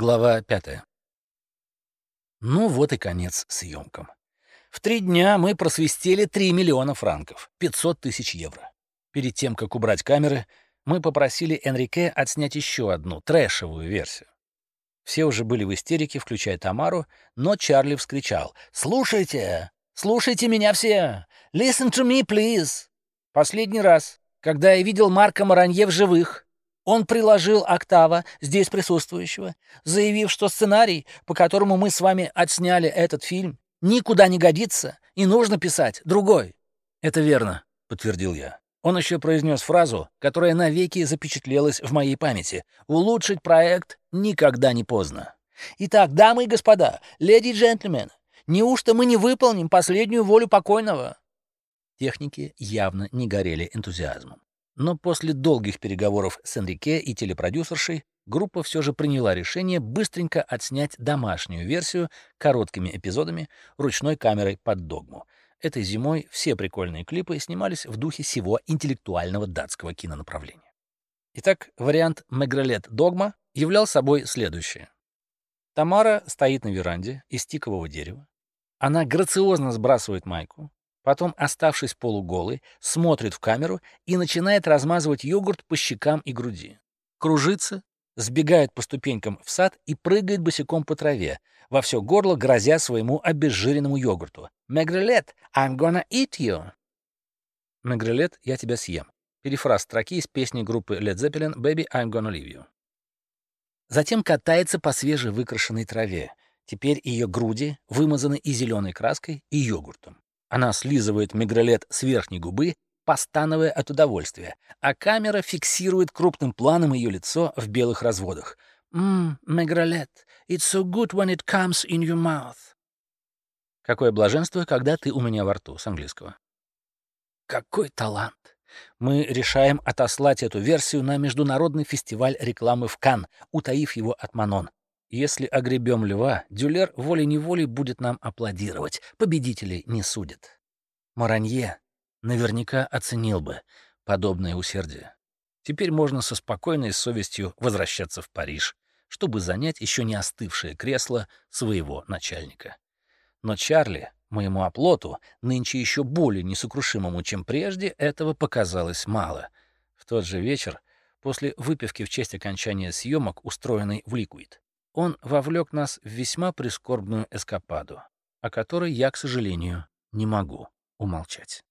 Глава пятая. Ну вот и конец съемкам. В три дня мы просвистели 3 миллиона франков, 500 тысяч евро. Перед тем, как убрать камеры, мы попросили Энрике отснять еще одну, трэшевую версию. Все уже были в истерике, включая Тамару, но Чарли вскричал «Слушайте! Слушайте меня все! Listen to me, please!» Последний раз, когда я видел Марка Маранье в живых, он приложил октава здесь присутствующего, заявив, что сценарий, по которому мы с вами отсняли этот фильм, никуда не годится и нужно писать другой. «Это верно», — подтвердил я. Он еще произнес фразу, которая навеки запечатлелась в моей памяти. «Улучшить проект никогда не поздно». Итак, дамы и господа, леди и джентльмены, неужто мы не выполним последнюю волю покойного? Техники явно не горели энтузиазмом. Но после долгих переговоров с Энрике и телепродюсершей группа все же приняла решение быстренько отснять домашнюю версию короткими эпизодами ручной камерой под догму. Этой зимой все прикольные клипы снимались в духе всего интеллектуального датского кинонаправления. Итак, вариант «Мегрелет Догма» являл собой следующее. Тамара стоит на веранде из тикового дерева. Она грациозно сбрасывает майку, Потом, оставшись полуголый, смотрит в камеру и начинает размазывать йогурт по щекам и груди. Кружится, сбегает по ступенькам в сад и прыгает босиком по траве, во все горло грозя своему обезжиренному йогурту. «Мегрелет, I'm gonna eat you!» «Мегрелет, я тебя съем». Перефраз строки из песни группы Led Zeppelin «Baby, I'm gonna leave you». Затем катается по свежевыкрашенной траве. Теперь ее груди вымазаны и зеленой краской, и йогуртом. Она слизывает мигролет с верхней губы, постановая от удовольствия, а камера фиксирует крупным планом ее лицо в белых разводах. «Ммм, мигролет, it's so good when it comes in your mouth». Какое блаженство, когда ты у меня во рту, с английского. Какой талант! Мы решаем отослать эту версию на международный фестиваль рекламы в Кан, утаив его от Манон. Если огребем льва, Дюлер волей-неволей будет нам аплодировать. Победителей не судят. Маранье наверняка оценил бы подобное усердие. Теперь можно со спокойной совестью возвращаться в Париж, чтобы занять еще не остывшее кресло своего начальника. Но Чарли, моему оплоту, нынче еще более несокрушимому, чем прежде, этого показалось мало. В тот же вечер, после выпивки в честь окончания съемок, устроенной в Ликвид, он вовлек нас в весьма прискорбную эскападу, о которой я, к сожалению, не могу умолчать.